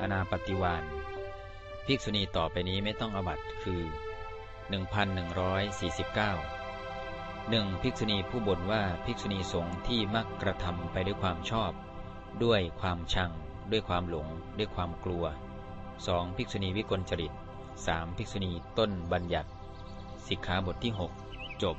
อนาปฏิวานภิกษุณีต่อไปนี้ไม่ต้องอบัตคือ 1149 1. ภิกษุณีผู้บ่นว่าภิกษุณีสงฆ์ที่มักกระทำไปด้วยความชอบ ด้วยความชัง ด้วยความหลง ด้วยความกลัว 2. ภิกษุณีวิกลจริต 3. ภิกษุณีต้นบัญญัติสิกขาบทที่ 6 จบ